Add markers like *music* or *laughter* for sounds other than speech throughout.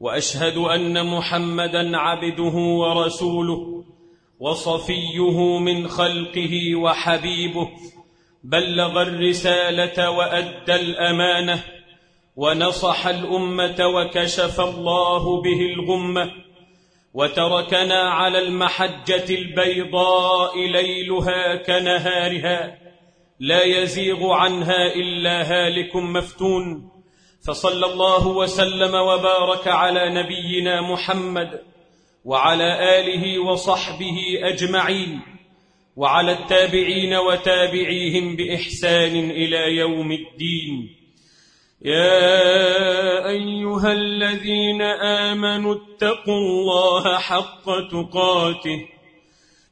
وأشهد أن محمدا عبده ورسوله وصفيه من خلقه وحبيبه بلغ الرسالة وأدى الأمانة ونصح الأمة وكشف الله به الغمة وتركنا على المحجة البيضاء ليلها كنهارها لا يزيغ عنها إلا هالك مفتون. فصلى الله وسلم وبارك على نبينا محمد وعلى آله وصحبه أجمعين وعلى التابعين وتابعيهم بإحسان إلى يوم الدين. يا أيها الذين آمنوا اتقوا الله حق تقاته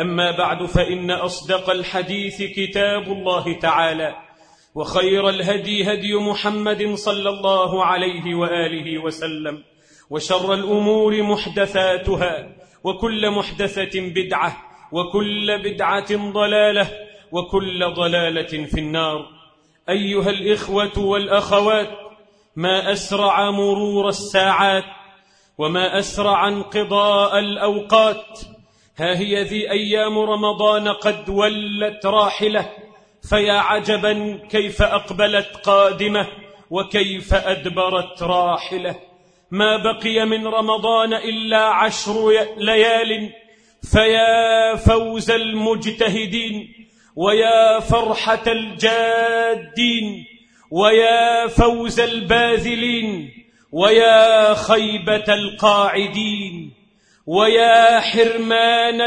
أما بعد فإن أصدق الحديث كتاب الله تعالى وخير الهدي هدي محمد صلى الله عليه وآله وسلم وشر الأمور محدثاتها وكل محدثة بدعة وكل بدعة ضلالة وكل ضلالة في النار. أيها الإخوة والأخوات ما أسرع مرور الساعات وما أسرع انقضاء الأوقات ها هي ذي أيام رمضان قد ولت راحلة فيا عجبا كيف أقبلت قادمة وكيف أدبرت راحلة. ما بقي من رمضان إلا عشر ليال فيا فوز المجتهدين ويا فرحة الجادين ويا فوز الباذلين ويا خيبة القاعدين. ويا حرمان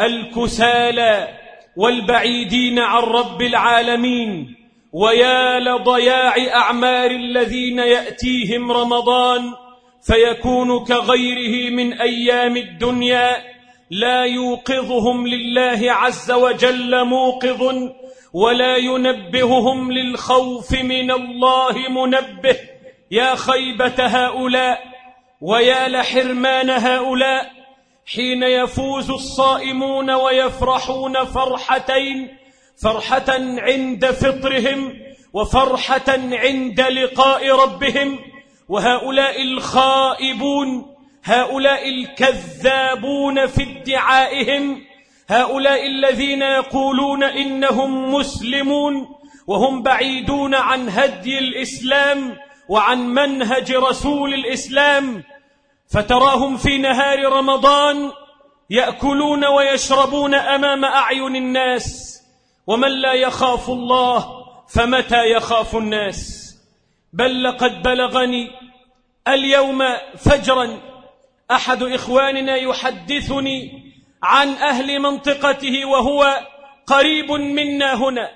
الكسالى والبعيدين عن رب العالمين ويا لضياع أعمار الذين يأتيهم رمضان فيكون كغيره من أيام الدنيا لا يوقظهم لله عز وجل موقظ ولا ينبههم للخوف من الله منبه. يا خيبة هؤلاء ويا لحرمان هؤلاء حين يفوز الصائمون ويفرحون فرحتين فرحة عند فطرهم وفرحة عند لقاء ربهم وهؤلاء الخائبون هؤلاء الكذابون في ادعائهم هؤلاء الذين يقولون إنهم مسلمون وهم بعيدون عن هدي الإسلام وعن منهج رسول الإسلام فتراهم في نهار رمضان يأكلون ويشربون أمام أعين الناس ومن لا يخاف الله فمتى يخاف الناس؟ بل لقد بلغني اليوم فجرا أحد إخواننا يحدثني عن أهل منطقته وهو قريب منا هنا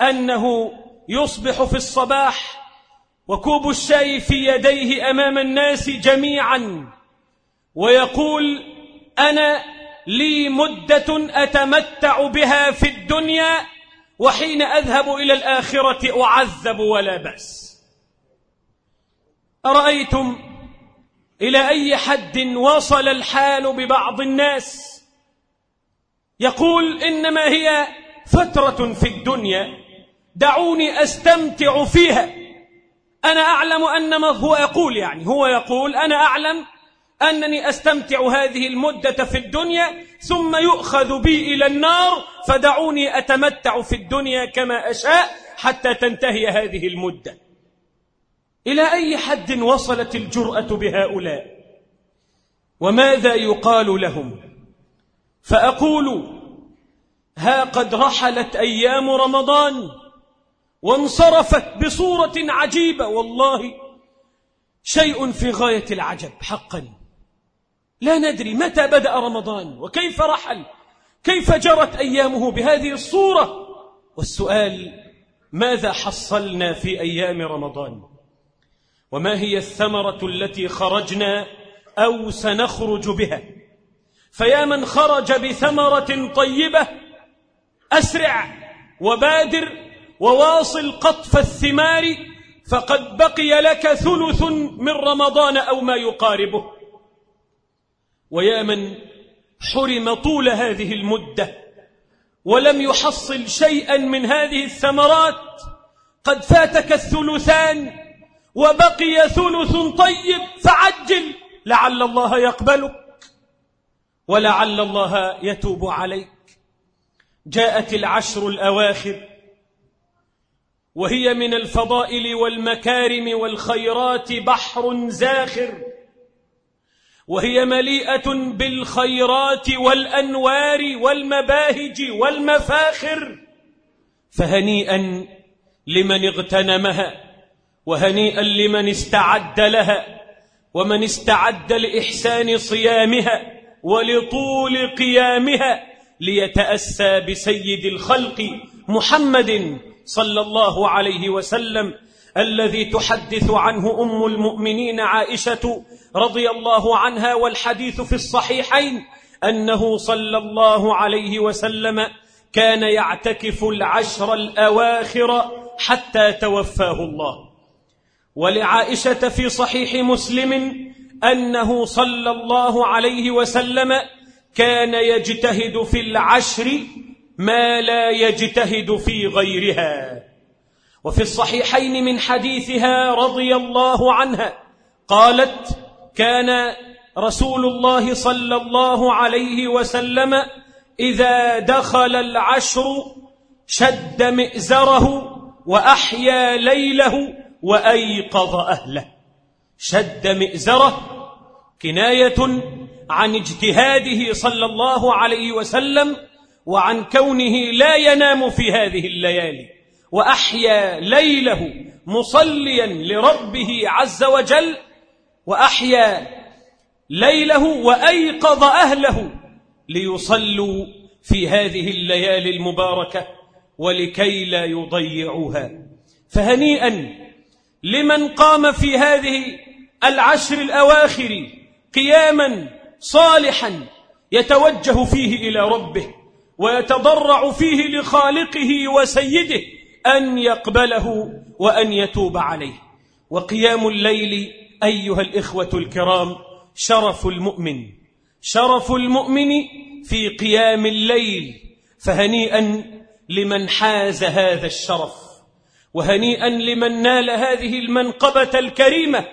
أنه يصبح في الصباح وكوب الشاي في يديه أمام الناس جميعا ويقول أنا لي مدة أتمتع بها في الدنيا وحين أذهب إلى الآخرة أعذب ولا بأس. أرأيتم إلى أي حد وصل الحال ببعض الناس يقول إنما هي فترة في الدنيا دعوني أستمتع فيها. أنا أعلم أن ما هو يقول يعني هو يقول أنا أعلم أنني أستمتع هذه المدة في الدنيا ثم يؤخذ بي إلى النار فدعوني أتمتع في الدنيا كما أشاء حتى تنتهي هذه المدة. إلى أي حد وصلت الجرأة بهؤلاء؟ وماذا يقال لهم؟ فأقول ها قد رحلت أيام رمضان. وانصرفت بصورة عجيبة. والله شيء في غاية العجب حقا. لا ندري متى بدأ رمضان وكيف رحل كيف جرت أيامه بهذه الصورة. والسؤال ماذا حصلنا في أيام رمضان؟ وما هي الثمرة التي خرجنا أو سنخرج بها؟ فيا من خرج بثمرة طيبة أسرع وبادر وواصل قطف الثمار فقد بقي لك ثلث من رمضان أو ما يقاربه. ويا من حرم طول هذه المدة ولم يحصل شيئا من هذه الثمرات قد فاتك الثلثان وبقي ثلث طيب فعجل لعل الله يقبلك ولعل الله يتوب عليك. جاءت العشر الأواخر وهي من الفضائل والمكارم والخيرات بحر زاخر. وهي مليئة بالخيرات والأنوار والمباهج والمفاخر. فهنيئا لمن اغتنمها وهنيئا لمن استعد لها ومن استعد لإحسان صيامها ولطول قيامها ليتأسى بسيد الخلق محمد صلى الله عليه وسلم الذي تحدث عنه أم المؤمنين عائشة رضي الله عنها والحديث في الصحيحين أنه صلى الله عليه وسلم كان يعتكف العشر الأواخر حتى توفاه الله. ولعائشة في صحيح مسلم أنه صلى الله عليه وسلم كان يجتهد في العشر ما لا يجتهد في غيرها. وفي الصحيحين من حديثها رضي الله عنها قالت كان رسول الله صلى الله عليه وسلم إذا دخل العشر شد مئزره وأحيا ليله وأيقظ أهله. شد مئزره كناية عن اجتهاده صلى الله عليه وسلم وعن كونه لا ينام في هذه الليالي وأحيا ليله مصليا لربه عز وجل وأحيا ليله وأيقظ أهله ليصلوا في هذه الليالي المباركة ولكي لا يضيعوها. فهنيئا لمن قام في هذه العشر الأواخر قياما صالحا يتوجه فيه إلى ربه. ويتضرع فيه لخالقه وسيده أن يقبله وأن يتوب عليه. وقيام الليل أيها الإخوة الكرام شرف المؤمن. شرف المؤمن في قيام الليل فهنيئا لمن حاز هذا الشرف وهنيئا لمن نال هذه المنقبة الكريمة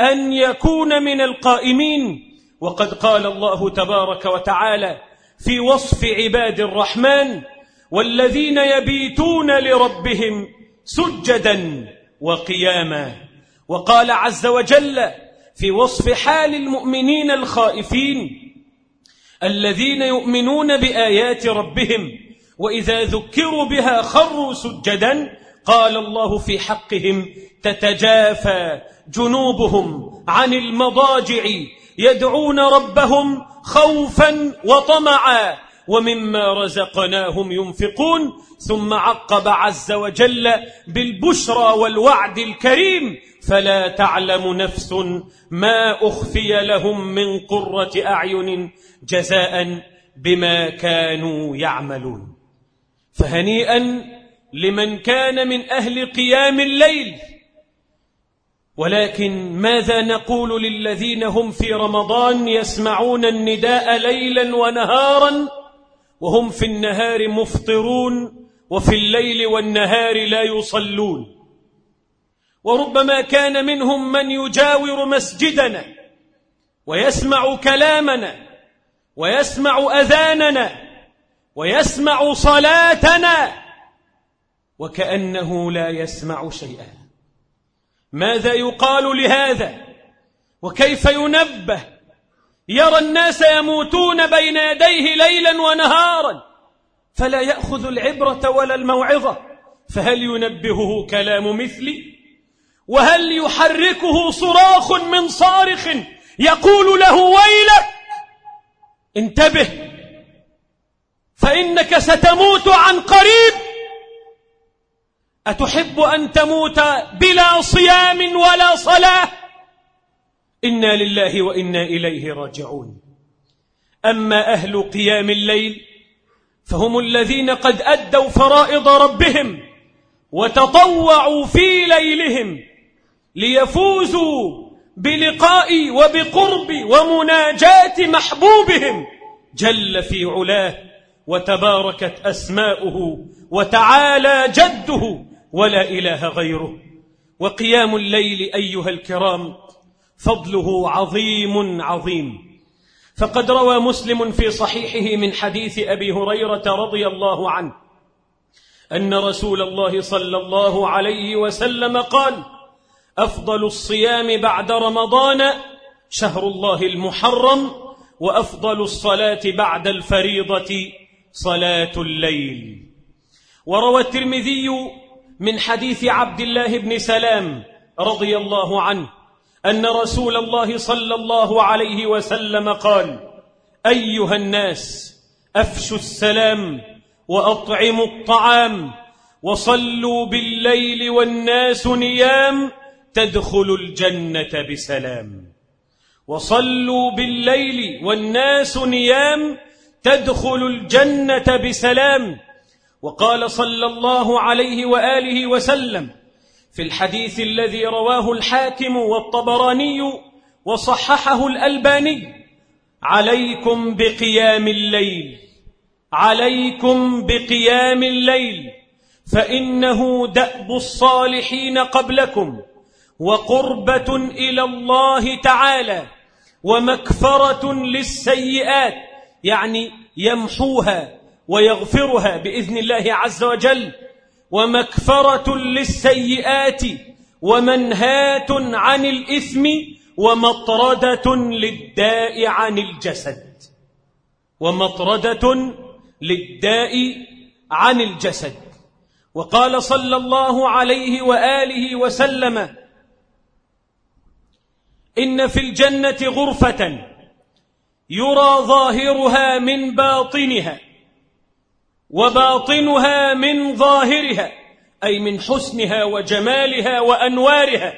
أن يكون من القائمين. وقد قال الله تبارك وتعالى في وصف عباد الرحمن والذين يبيتون لربهم سجدا وقياما. وقال عز وجل في وصف حال المؤمنين الخائفين الذين يؤمنون بآيات ربهم وإذا ذكروا بها خروا سجدا قال الله في حقهم تتجافى جنوبهم عن المضاجع يدعون ربهم خوفا وطمعا. ومما رزقناهم ينفقون ثم عقب عز وجل بالبشرى والوعد الكريم. فلا تعلم نفس ما أخفي لهم من قرة أعين جزاء بما كانوا يعملون. فهنيئا لمن كان من أهل قيام الليل. ولكن ماذا نقول للذين هم في رمضان يسمعون النداء ليلا ونهارا وهم في النهار مفطرون وفي الليل والنهار لا يصلون؟ وربما كان منهم من يجاور مسجدنا ويسمع كلامنا ويسمع أذاننا ويسمع صلاتنا وكأنه لا يسمع شيئا. ماذا يقال لهذا؟ وكيف ينبه؟ يرى الناس يموتون بين يديه ليلا ونهارا فلا يأخذ العبرة ولا الموعظة. فهل ينبهه كلام مثلي؟ وهل يحركه صراخ من صارخ يقول له ويلك؟ انتبه فإنك ستموت عن قريب. أتحب أن تموت بلا صيام ولا صلاة؟ إنا لله وإنا إليه راجعون. أما أهل قيام الليل فهم الذين قد أدوا فرائض ربهم وتطوعوا في ليلهم ليفوزوا بلقاء وبقرب ومناجاة محبوبهم. جل في علاه وتباركت أسماؤه وتعالى جده ولا إله غيره. وقيام الليل أيها الكرام فضله عظيم عظيم. فقد روى مسلم في صحيحه من حديث أبي هريرة رضي الله عنه أن رسول الله صلى الله عليه وسلم قال أفضل الصيام بعد رمضان شهر الله المحرم وأفضل الصلاة بعد الفريضة صلاة الليل. وروى الترمذي من حديث عبد الله بن سلام رضي الله عنه أن رسول الله صلى الله عليه وسلم قال أيها الناس أفشوا السلام وأطعموا الطعام وصلوا بالليل والناس نيام تدخلوا الجنة بسلام. وصلوا بالليل والناس نيام تدخلوا الجنة بسلام. وقال صلى الله عليه وآله وسلم في الحديث الذي رواه الحاكم والطبراني وصححه الألباني عليكم بقيام الليل عليكم بقيام الليل فإنه دأب الصالحين قبلكم وقربة إلى الله تعالى ومكفرة للسيئات يعني يمحوها ويغفرها بإذن الله عز وجل. ومكفرة للسيئات ومنهاة عن الإثم ومطردة للداء عن الجسد. ومطردة للداء عن الجسد. وقال صلى الله عليه وآله وسلم إن في الجنة غرفة يرى ظاهرها من باطنها. وباطنها من ظاهرها أي من حسنها وجمالها وأنوارها.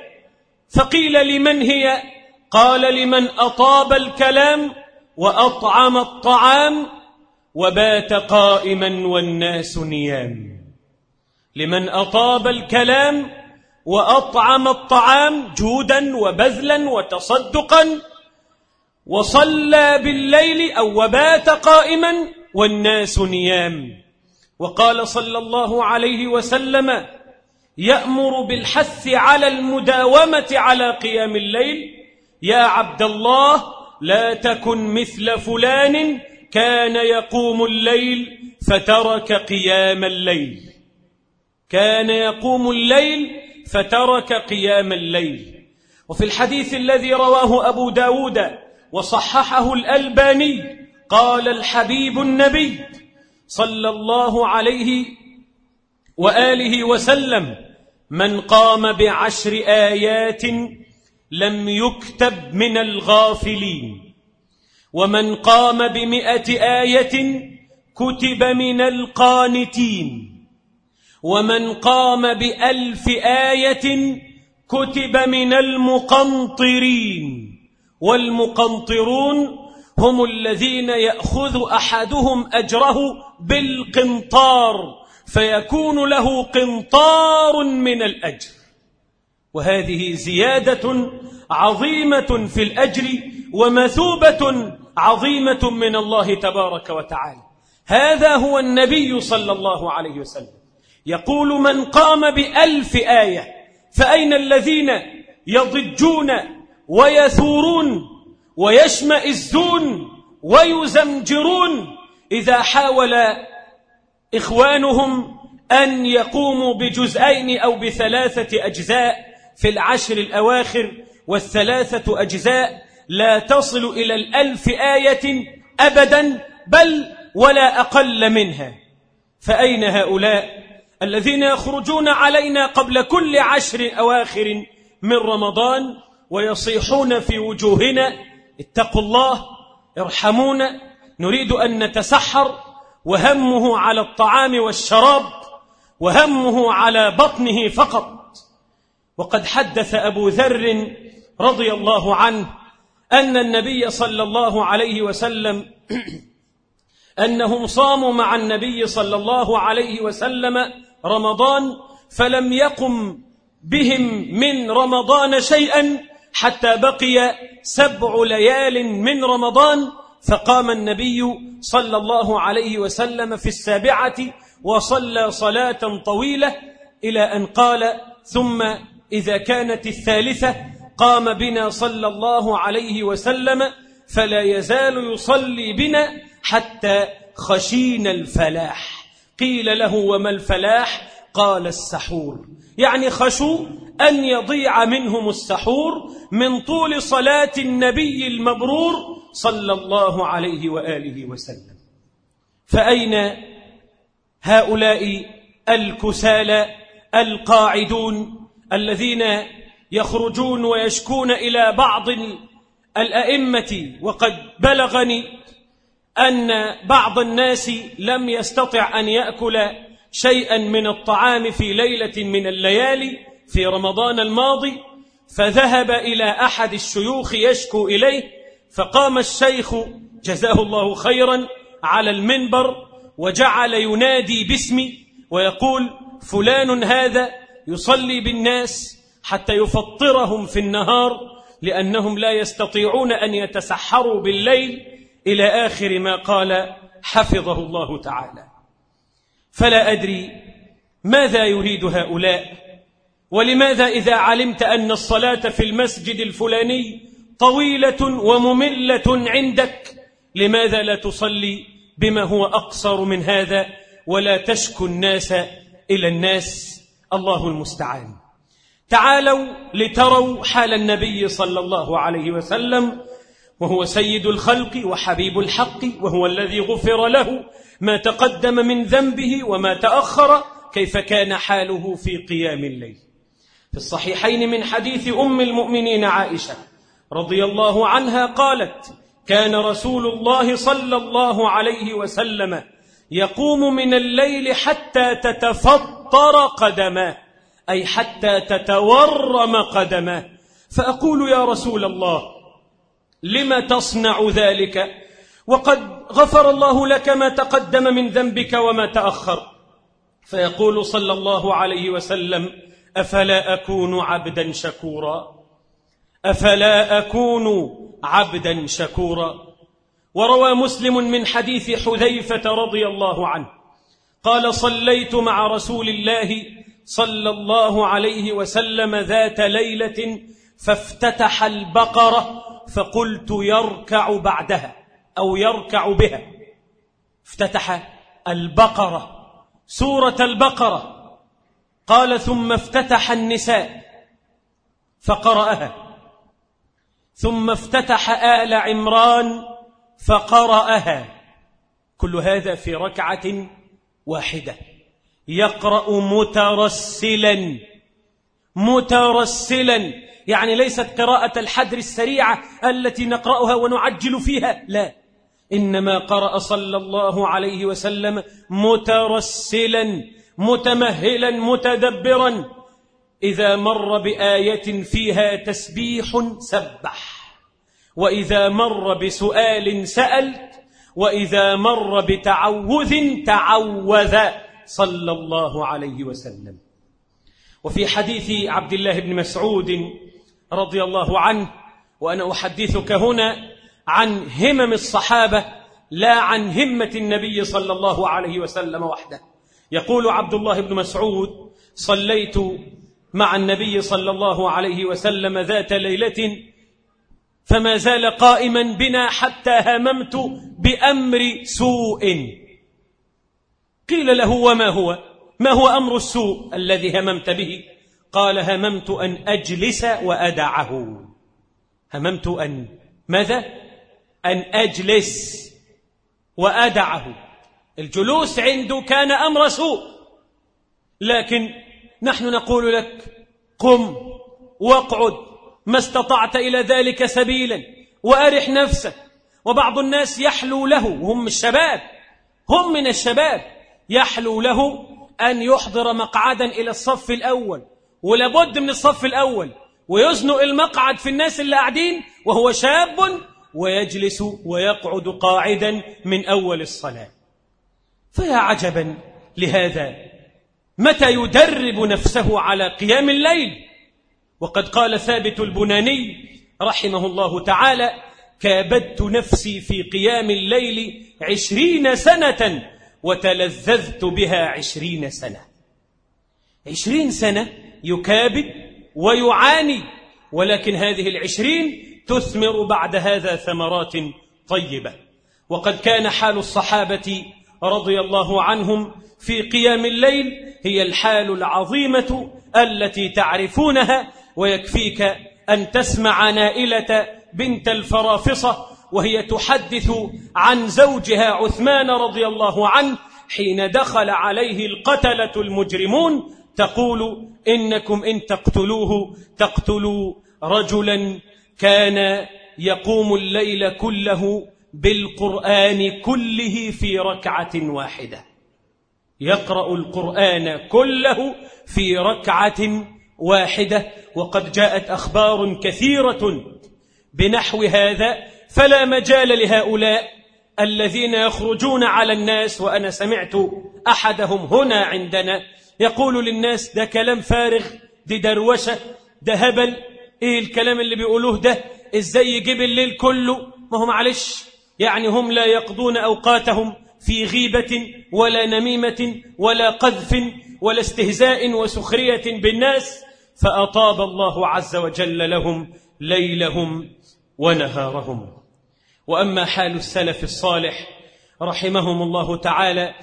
فقيل لمن هي؟ قال لمن أطاب الكلام وأطعم الطعام وبات قائما والناس نيام. لمن أطاب الكلام وأطعم الطعام جودا وبذلا وتصدقا وصلى بالليل أو وبات قائما والناس نيام. وقال صلى الله عليه وسلم يأمر بالحث على المداومة على قيام الليل. يا عبد الله لا تكن مثل فلان كان يقوم الليل فترك قيام الليل. كان يقوم الليل فترك قيام الليل. وفي الحديث الذي رواه أبو داود وصححه الألباني قال الحبيب النبي صلى الله عليه وآله وسلم من قام بعشر آيات لم يكتب من الغافلين ومن قام بمئة آية كتب من القانتين ومن قام بألف آية كتب من المقنطرين والمقنطرون هم الذين يأخذ أحدهم أجره بالقنطار فيكون له قنطار من الأجر. وهذه زيادة عظيمة في الأجر ومثوبة عظيمة من الله تبارك وتعالى. هذا هو النبي صلى الله عليه وسلم. يقول من قام بألف آية فأين الذين يضجون ويثورون؟ ويشمئزون ويزمجرون إذا حاول إخوانهم أن يقوموا بجزئين أو بثلاثة أجزاء في العشر الأواخر والثلاثة أجزاء لا تصل إلى الألف آية أبدا بل ولا أقل منها. فأين هؤلاء الذين يخرجون علينا قبل كل عشر أواخر من رمضان ويصيحون في وجوهنا اتقوا الله ارحمونا نريد أن نتسحر وهمه على الطعام والشراب وهمه على بطنه فقط. وقد حدث أبو ذر رضي الله عنه أن النبي صلى الله عليه وسلم *clears throat* أنهم صاموا مع النبي صلى الله عليه وسلم رمضان فلم يقم بهم من رمضان شيئا حتى بقي سبع ليال من رمضان فقام النبي صلى الله عليه وسلم في السابعة وصلى صلاة طويلة إلى أن قال ثم إذا كانت الثالثة قام بنا صلى الله عليه وسلم فلا يزال يصلي بنا حتى خشينا الفلاح. قيل له وما الفلاح؟ قال السحور. يعني خشوا أن يضيع منهم السحور من طول صلاة النبي المبرور صلى الله عليه وآله وسلم. فأين هؤلاء الكسالى القاعدون الذين يخرجون ويشكون إلى بعض الأئمة؟ وقد بلغني أن بعض الناس لم يستطع أن يأكل شيئا من الطعام في ليلة من الليالي في رمضان الماضي فذهب إلى أحد الشيوخ يشكو إليه فقام الشيخ جزاه الله خيرا على المنبر وجعل ينادي باسمي ويقول فلان هذا يصلي بالناس حتى يفطرهم في النهار لأنهم لا يستطيعون أن يتسحروا بالليل إلى آخر ما قال حفظه الله تعالى. فلا أدري ماذا يريد هؤلاء ولماذا إذا علمت أن الصلاة في المسجد الفلاني طويلة ومملة عندك؟ لماذا لا تصلي بما هو أقصر من هذا ولا تشكو الناس إلى الناس؟ الله المستعان. تعالوا لتروا حال النبي صلى الله عليه وسلم وهو سيد الخلق وحبيب الحق وهو الذي غفر له ما تقدم من ذنبه وما تأخر كيف كان حاله في قيام الليل؟ في الصحيحين من حديث أم المؤمنين عائشة رضي الله عنها قالت كان رسول الله صلى الله عليه وسلم يقوم من الليل حتى تتفطر قدماه أي حتى تتورم قدماه فأقول يا رسول الله لم تصنع ذلك؟ وقد غفر الله لك ما تقدم من ذنبك وما تأخر. فيقول صلى الله عليه وسلم أفلا أكون عبدا شكورا؟ أفلا أكون عبدا شكورا؟ وروى مسلم من حديث حذيفة رضي الله عنه قال صليت مع رسول الله صلى الله عليه وسلم ذات ليلة فافتتح البقرة فقلت يركع بعدها أو يركع بها. افتتح البقرة سورة البقرة. قال ثم افتتح النساء فقرأها. ثم افتتح آل عمران فقرأها. كل هذا في ركعة واحدة. يقرأ مترسلا مترسلا. يعني ليست قراءة الحدر السريعة التي نقرأها ونعجل فيها لا. إنما قرأ صلى الله عليه وسلم مترسلا. متمهلا متدبرا. إذا مر بآية فيها تسبيح سبح. وإذا مر بسؤال سأل وإذا مر بتعوذ تعوذ. صلى الله عليه وسلم. وفي حديث عبد الله بن مسعود رضي الله عنه وأنا أحدثك هنا عن همم الصحابة لا عن همة النبي صلى الله عليه وسلم وحده. يقول عبد الله بن مسعود صليت مع النبي صلى الله عليه وسلم ذات ليلة فما زال قائما بنا حتى هممت بأمر سوء. قيل له وما هو؟ ما هو أمر السوء الذي هممت به؟ قال هممت أن أجلس وأدعه. هممت أن ماذا؟ أن أجلس وأدعه. الجلوس عنده كان أمر سوء. لكن نحن نقول لك قم واقعد ما استطعت إلى ذلك سبيلا. وأرح نفسك. وبعض الناس يحلو له. هم الشباب. هم من الشباب. يحلو له أن يحضر مقعدا إلى الصف الأول. ولابد من الصف الأول. ويزنق المقعد في الناس اللي قاعدين. وهو شاب. ويجلس ويقعد قاعدا من أول الصلاة. فيا عجبا لهذا. متى يدرب نفسه على قيام الليل؟ وقد قال ثابت البناني رحمه الله تعالى كابدت نفسي في قيام الليل عشرين سنة وتلذذت بها عشرين سنة. عشرين سنة يكابد ويعاني ولكن هذه العشرين تثمر بعد هذا ثمرات طيبة. وقد كان حال الصحابة رضي الله عنهم في قيام الليل هي الحال العظيمة التي تعرفونها ويكفيك أن تسمع نائلة بنت الفرافصة وهي تحدث عن زوجها عثمان رضي الله عنه حين دخل عليه القتلة المجرمون تقول إنكم إن تقتلوه تقتلوا رجلا كان يقوم الليل كله بالقرآن كله في ركعة واحدة. يقرأ القرآن كله في ركعة واحدة. وقد جاءت أخبار كثيرة بنحو هذا فلا مجال لهؤلاء الذين يخرجون على الناس. وأنا سمعت أحدهم هنا عندنا يقول للناس ده كلام فارغ دي دروشة ده هبل. إيه الكلام اللي بيقولوه ده؟ إزاي يجيب الليل كله؟ ما هو معلش يعني هم لا يقضون أوقاتهم في غيبة ولا نميمة ولا قذف ولا استهزاء وسخرية بالناس فأطاب الله عز وجل لهم ليلهم ونهارهم. وأما حال السلف الصالح رحمهم الله تعالى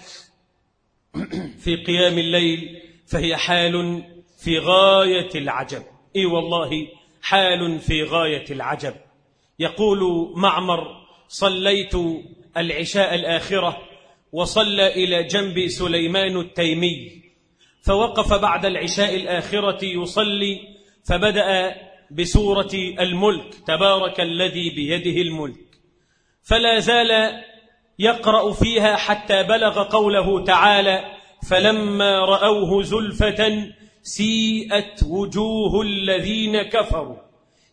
في قيام الليل فهي حال في غاية العجب. إي والله حال في غاية العجب. يقول معمر صليت العشاء الآخرة وصلى إلى جنب سليمان التيمي فوقف بعد العشاء الآخرة يصلي فبدأ بسورة الملك تبارك الذي بيده الملك. فلا زال يقرأ فيها حتى بلغ قوله تعالى فلما رأوه زلفة سيئت وجوه الذين كفروا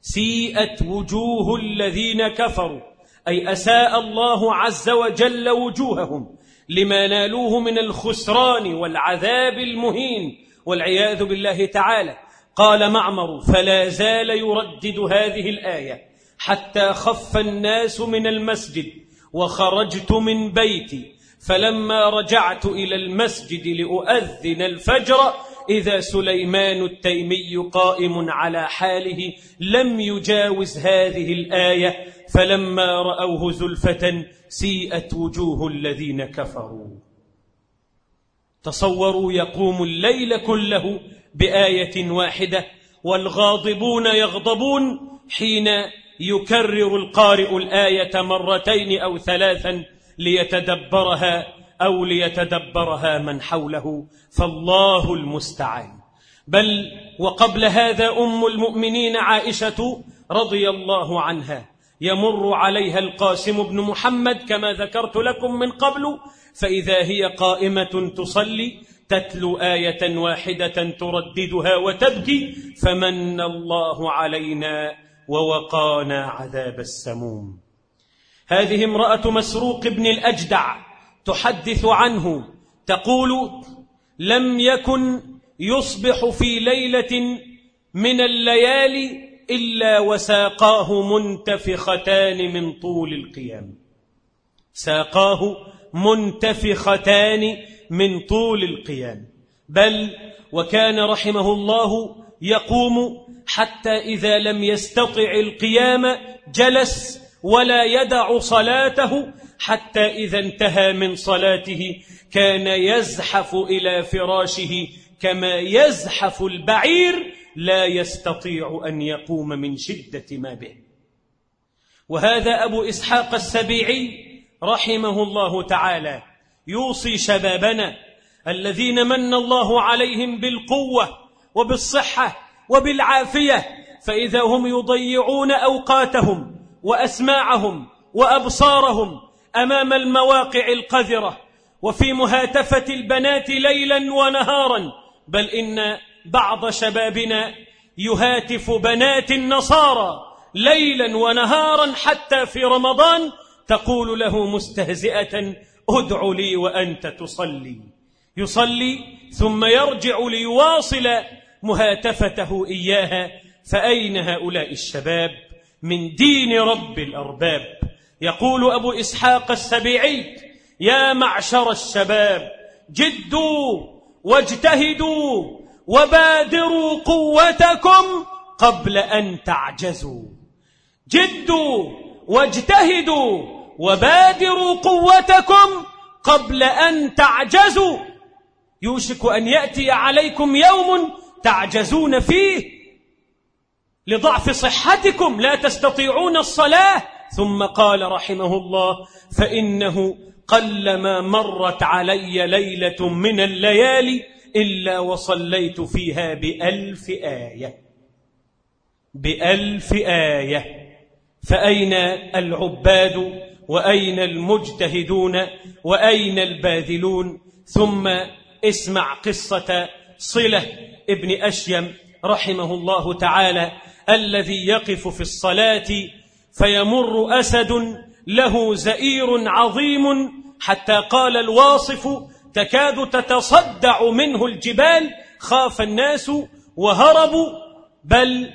سيئت وجوه الذين كفروا أي أساء الله عز وجل وجوههم لما نالوه من الخسران والعذاب المهين والعياذ بالله تعالى. قال معمر فلا زال يردد هذه الآية حتى خف الناس من المسجد وخرجت من بيتي. فلما رجعت إلى المسجد لأؤذن الفجر إذا سليمان التيمي قائم على حاله لم يجاوز هذه الآية فلما رأوه زلفة سيئت وجوه الذين كفروا. تصوروا يقوم الليل كله بآية واحدة والغاضبون يغضبون حين يكرر القارئ الآية مرتين أو ثلاثا ليتدبرها أو ليتدبرها من حوله فالله المستعان. بل وقبل هذا أم المؤمنين عائشة رضي الله عنها يمر عليها القاسم بن محمد كما ذكرت لكم من قبل فإذا هي قائمة تصلي تتلو آية واحدة ترددها وتبكي فمن الله علينا ووقانا عذاب السموم. هذه امرأة مسروق بن الأجدع تحدث عنه. تقول لم يكن يصبح في ليلة من الليالي إلا وساقاه منتفختان من طول القيام. ساقاه منتفختان من طول القيام. بل وكان رحمه الله يقوم حتى إذا لم يستطع القيام جلس ولا يدع صلاته حتى إذا انتهى من صلاته كان يزحف إلى فراشه كما يزحف البعير لا يستطيع أن يقوم من شدة ما به. وهذا أبو إسحاق السبيعي رحمه الله تعالى يوصي شبابنا الذين من الله عليهم بالقوة وبالصحة وبالعافية فإذا هم يضيعون أوقاتهم وأسماعهم وأبصارهم أمام المواقع القذرة وفي مهاتفة البنات ليلا ونهارا بل إن بعض شبابنا يهاتف بنات النصارى ليلا ونهارا حتى في رمضان تقول له مستهزئة أدع لي وأنت تصلي. يصلي ثم يرجع ليواصل مهاتفته إياها فأين هؤلاء الشباب من دين رب الأرباب؟ يقول أبو إسحاق السبيعي يا معشر الشباب جدوا واجتهدوا وبادروا قوتكم قبل أن تعجزوا. جدوا واجتهدوا وبادروا قوتكم قبل أن تعجزوا. يوشك أن يأتي عليكم يوم تعجزون فيه لضعف صحتكم لا تستطيعون الصلاة ثم قال رحمه الله فإنه قلما مرت علي ليلة من الليالي إلا وصليت فيها بألف آية. بألف آية. فأين العباد؟ وأين المجتهدون؟ وأين الباذلون؟ ثم اسمع قصة صلة ابن أشيم رحمه الله تعالى الذي يقف في الصلاة فيمر أسد له زئير عظيم حتى قال الواصف تكاد تتصدع منه الجبال خاف الناس وهربوا بل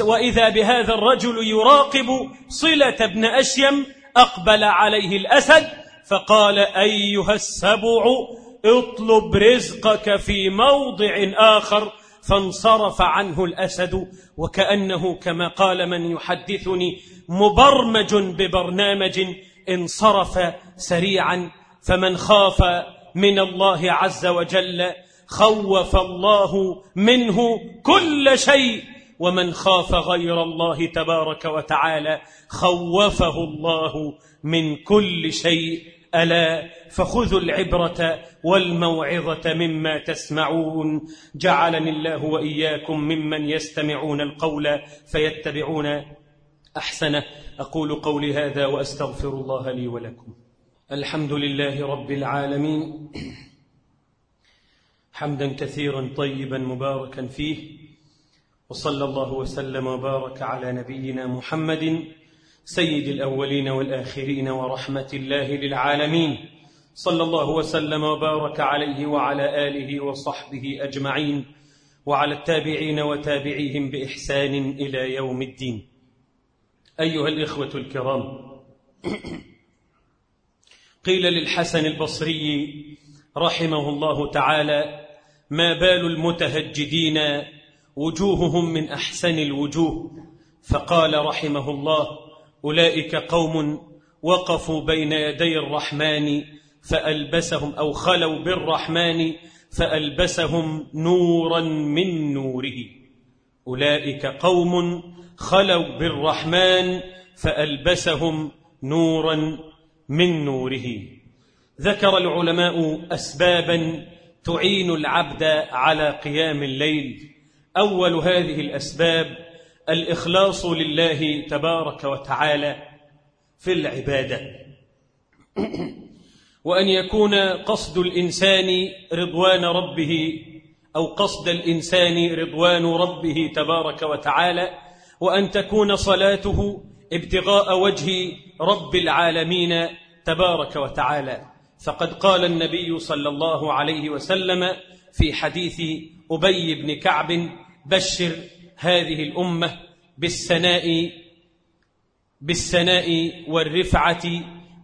وإذا بهذا الرجل يراقب صلة بن أشيم أقبل عليه الأسد فقال أيها السبع اطلب رزقك في موضع آخر فانصرف عنه الأسد وكأنه كما قال من يحدثني مبرمج ببرنامج انصرف سريعا فمن خاف من الله عز وجل خوف الله منه كل شيء ومن خاف غير الله تبارك وتعالى خوفه الله من كل شيء. ألا فخذوا العبرة والموعظة مما تسمعون. جعلني الله وإياكم ممن يستمعون القول فيتبعون أحسنه. أقول قولي هذا وأستغفر الله لي ولكم. الحمد لله رب العالمين. حمدا كثيرا طيبا مباركا فيه. وصلى الله وسلم وبارك على نبينا محمد سيد الأولين والآخرين ورحمة الله للعالمين. صلى الله وسلم وبارك عليه وعلى آله وصحبه أجمعين وعلى التابعين وتابعيهم بإحسان إلى يوم الدين. أيها الإخوة الكرام قيل للحسن البصري رحمه الله تعالى ما بال المتهجدين وجوههم من أحسن الوجوه؟ فقال رحمه الله أولئك قوم وقفوا بين يدي الرحمن فألبسهم أو خلوا بالرحمن فألبسهم نورا من نوره. أولئك قوم خلوا بالرحمن فألبسهم نورا من نوره. ذكر العلماء أسبابا تعين العبد على قيام الليل. أول هذه الأسباب الإخلاص لله تبارك وتعالى في العبادة. وأن يكون قصد الإنسان رضوان ربه أو قصد الإنسان رضوان ربه تبارك وتعالى وأن تكون صلاته ابتغاء وجه رب العالمين تبارك وتعالى. فقد قال النبي صلى الله عليه وسلم في حديث أبي بن كعب بشر هذه الأمة بالسناء بالسناء والرفعة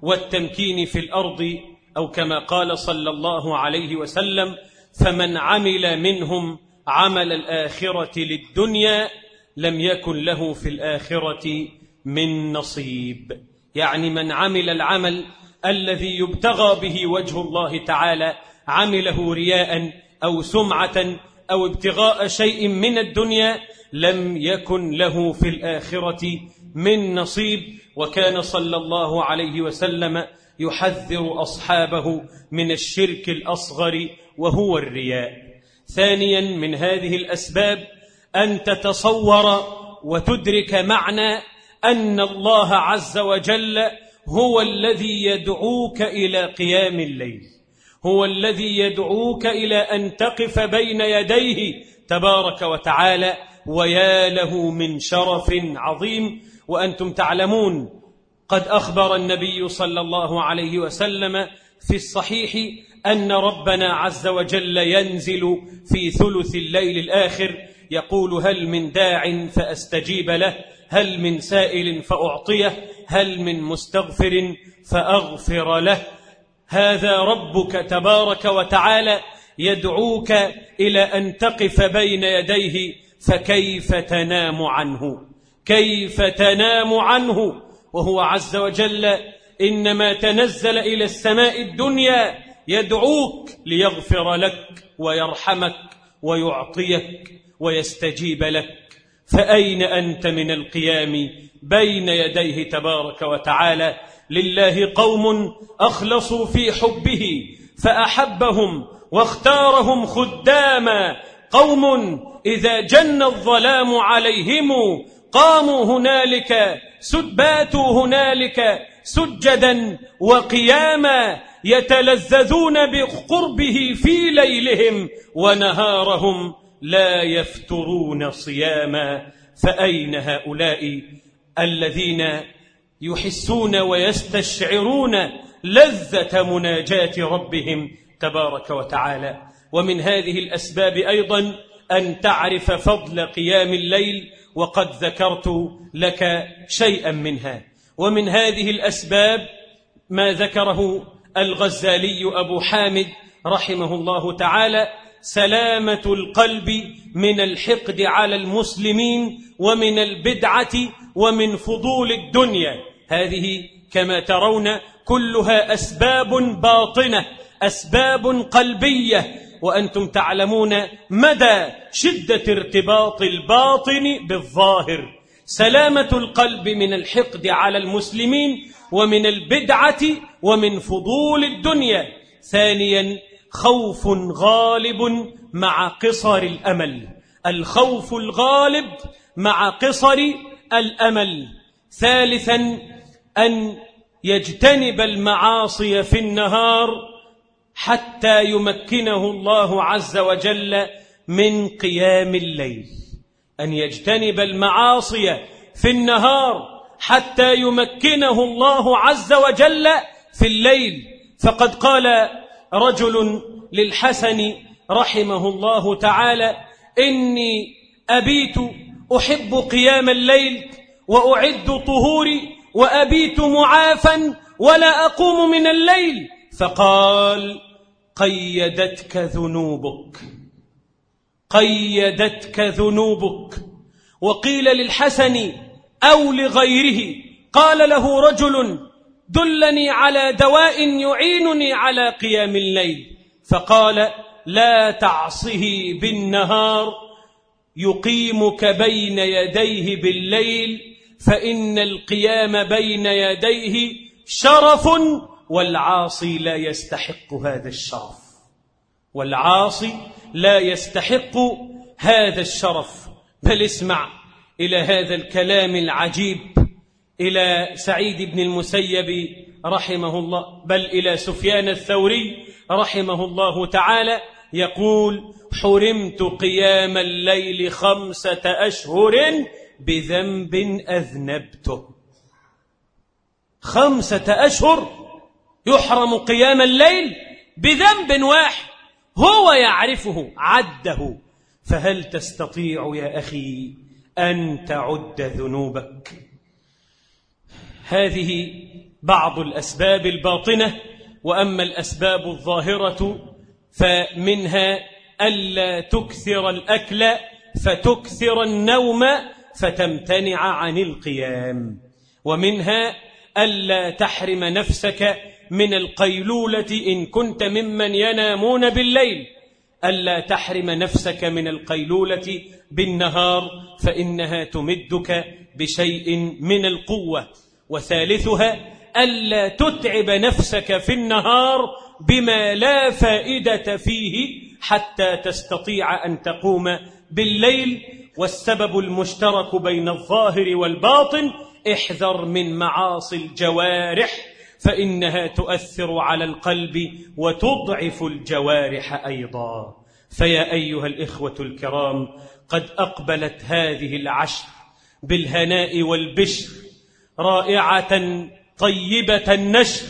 والتمكين في الأرض أو كما قال صلى الله عليه وسلم فمن عمل منهم عمل الآخرة للدنيا لم يكن له في الآخرة من نصيب. يعني من عمل العمل الذي يبتغى به وجه الله تعالى عمله رياء أو سمعة أو ابتغاء شيء من الدنيا لم يكن له في الآخرة من نصيب. وكان صلى الله عليه وسلم يحذر أصحابه من الشرك الأصغر وهو الرياء. ثانيا من هذه الأسباب أن تتصور وتدرك معنى أن الله عز وجل هو الذي يدعوك إلى قيام الليل. هو الذي يدعوك إلى أن تقف بين يديه تبارك وتعالى ويا له من شرف عظيم. وأنتم تعلمون قد أخبر النبي صلى الله عليه وسلم في الصحيح أن ربنا عز وجل ينزل في ثلث الليل الآخر يقول هل من داع فأستجيب له هل من سائل فأعطيه هل من مستغفر فأغفر له. هذا ربك تبارك وتعالى يدعوك إلى أن تقف بين يديه فكيف تنام عنه؟ كيف تنام عنه؟ وهو عز وجل إنما تنزل إلى السماء الدنيا يدعوك ليغفر لك ويرحمك ويعطيك ويستجيب لك. فأين أنت من القيام بين يديه تبارك وتعالى؟ لله قوم أخلصوا في حبه فأحبهم واختارهم خداما قوم إذا جن الظلام عليهم قاموا هنالك باتوا هنالك سجدا وقياما يتلذذون بقربه في ليلهم ونهارهم لا يفترون صياما فأين هؤلاء الذين يحسون ويستشعرون لذة مناجاة ربهم تبارك وتعالى. ومن هذه الأسباب أيضا أن تعرف فضل قيام الليل وقد ذكرت لك شيئا منها. ومن هذه الأسباب ما ذكره الغزالي أبو حامد رحمه الله تعالى سلامة القلب من الحقد على المسلمين ومن البدعة ومن فضول الدنيا. هذه كما ترون كلها أسباب باطنة أسباب قلبية. وأنتم تعلمون مدى شدة ارتباط الباطن بالظاهر. سلامة القلب من الحقد على المسلمين ومن البدعة ومن فضول الدنيا. ثانيا خوف غالب مع قصر الأمل. الخوف الغالب مع قصر الأمل. ثالثا أن يجتنب المعاصي في النهار حتى يمكنه الله عز وجل من قيام الليل. أن يجتنب المعاصي في النهار حتى يمكنه الله عز وجل في الليل. فقد قال رجل للحسن رحمه الله تعالى إني أبيت أحب قيام الليل وأعد طهوري وأبيت معافا ولا أقوم من الليل. فقال قيدتك ذنوبك. قيدتك ذنوبك. وقيل للحسن أو لغيره. قال له رجل دلني على دواء يعينني على قيام الليل. فقال لا تعصه بالنهار. يقيمك بين يديه بالليل. فإن القيام بين يديه شرف والعاصي لا يستحق هذا الشرف. والعاصي لا يستحق هذا الشرف. بل اسمع إلى هذا الكلام العجيب إلى سعيد بن المسيب رحمه الله بل إلى سفيان الثوري رحمه الله تعالى يقول حرمت قيام الليل خمسة أشهر بذنب أذنبته خمسة أشهر يحرم قيام الليل بذنب واحد هو يعرفه عده. فهل تستطيع يا أخي أن تعد ذنوبك؟ هذه بعض الأسباب الباطنة وأما الأسباب الظاهرة فمنها ألا تكثر الأكل فتكثر النوم فتمتنع عن القيام. ومنها ألا تحرم نفسك من القيلولة إن كنت ممن ينامون بالليل. ألا تحرم نفسك من القيلولة بالنهار فإنها تمدك بشيء من القوة. وثالثها ألا تتعب نفسك في النهار بما لا فائدة فيه حتى تستطيع أن تقوم بالليل. والسبب المشترك بين الظاهر والباطن احذر من معاصي الجوارح فإنها تؤثر على القلب وتضعف الجوارح أيضا. فيا أيها الإخوة الكرام قد أقبلت هذه العشر بالهناء والبشر رائعة طيبة النشر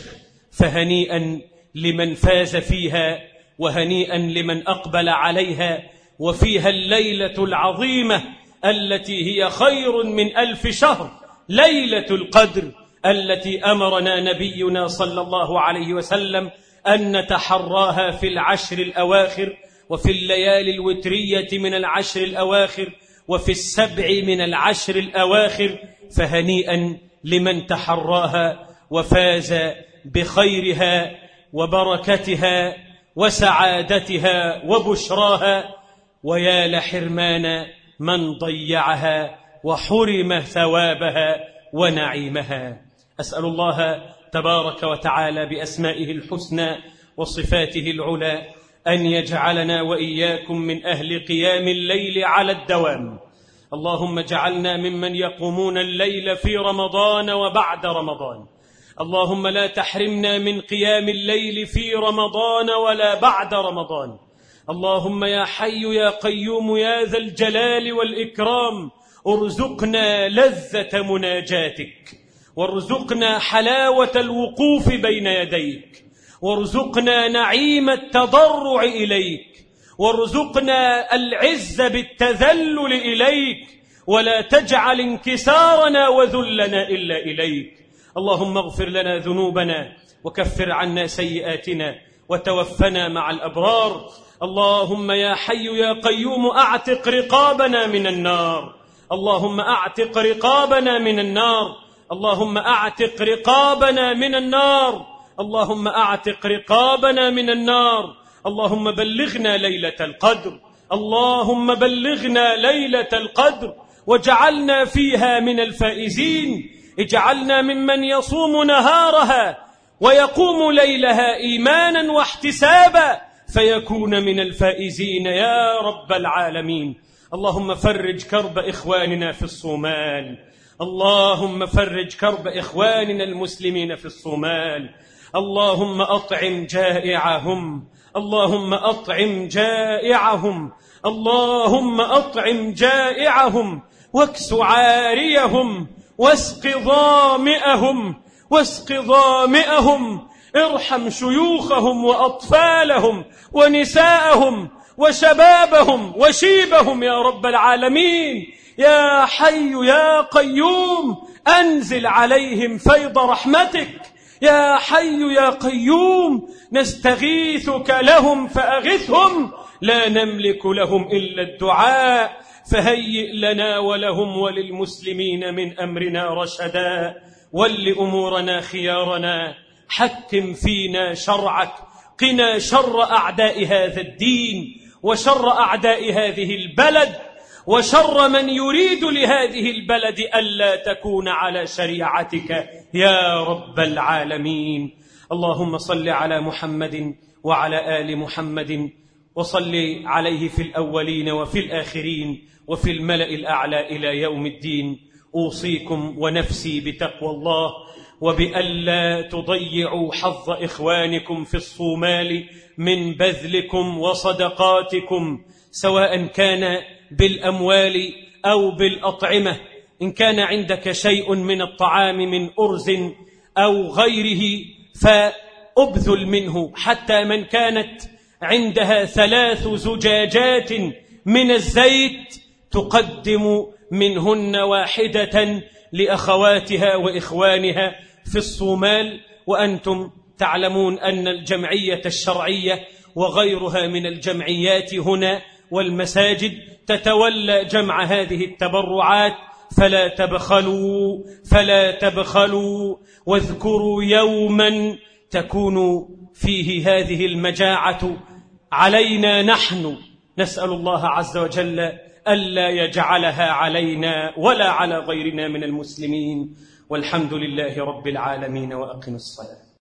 فهنيئا لمن فاز فيها وهنيئا لمن أقبل عليها وفيها الليلة العظيمة التي هي خير من ألف شهر. ليلة القدر التي أمرنا نبينا صلى الله عليه وسلم أن نتحراها في العشر الأواخر وفي الليالي الوترية من العشر الأواخر وفي السبع من العشر الأواخر. فهنيئا لمن تحراها وفاز بخيرها وبركتها وسعادتها وبشراها. ويا لحرمان من ضيعها وحرم ثوابها ونعيمها. أسأل الله تبارك وتعالى بأسمائه الحسنى وصفاته العلى أن يجعلنا وإياكم من أهل قيام الليل على الدوام. اللهم اجعلنا ممن يقومون الليل في رمضان وبعد رمضان. اللهم لا تحرمنا من قيام الليل في رمضان ولا بعد رمضان. اللهم يا حي يا قيوم يا ذا الجلال والإكرام ارزقنا لذة مناجاتك وارزقنا حلاوة الوقوف بين يديك وارزقنا نعيم التضرع إليك وارزقنا العز بالتذلل إليك ولا تجعل انكسارنا وذلنا إلا إليك. اللهم اغفر لنا ذنوبنا وكفر عنا سيئاتنا وتوفنا مع الأبرار. اللهم يا حي يا قيوم أعتق رقابنا من النار. اللهم أعتق رقابنا من النار. اللهم أعتق رقابنا من النار. اللهم أعتق رقابنا من النار. اللهم بلغنا ليلة القدر. اللهم بلغنا ليلة القدر. وجعلنا فيها من الفائزين. اجعلنا ممن يصوم نهارها ويقوم ليلها إيمانا واحتسابا. فيكون من الفائزين يا رب العالمين. اللهم فرج كرب إخواننا في الصومال. اللهم فرج كرب إخواننا المسلمين في الصومال. اللهم أطعم جائعهم. اللهم أطعم جائعهم. اللهم أطعم جائعهم. واكس عاريهم. واسق ظامئهم واسق ظامئهم ارحم شيوخهم وأطفالهم ونساءهم وشبابهم وشيبهم يا رب العالمين. يا حي يا قيوم أنزل عليهم فيض رحمتك. يا حي يا قيوم نستغيثك لهم فأغثهم. لا نملك لهم إلا الدعاء فهيئ لنا ولهم وللمسلمين من أمرنا رشدا. ول أمورنا خيارنا حكم فينا شرعك. قنا شر أعداء هذا الدين وشر أعداء هذه البلد وشر من يريد لهذه البلد ألا تكون على شريعتك. يا رب العالمين. اللهم صل على محمد وعلى آل محمد وصل عليه في الأولين وفي الآخرين وفي الملأ الأعلى إلى يوم الدين. أوصيكم ونفسي بتقوى الله. وبألا تضيعوا حظ إخوانكم في الصومال من بذلكم وصدقاتكم سواء كان بالأموال أو بالأطعمة. إن كان عندك شيء من الطعام من أرز أو غيره فأبذل منه. حتى من كانت عندها ثلاث زجاجات من الزيت تقدم منهن واحدة لأخواتها وإخوانها في الصومال وأنتم تعلمون أن الجمعية الشرعية وغيرها من الجمعيات هنا والمساجد تتولى جمع هذه التبرعات فلا تبخلوا فلا تبخلوا واذكروا يوما تكون فيه هذه المجاعة. علينا نحن نسأل الله عز وجل ألا يجعلها علينا ولا على غيرنا من المسلمين. والحمد لله رب العالمين وأقم الصلاة.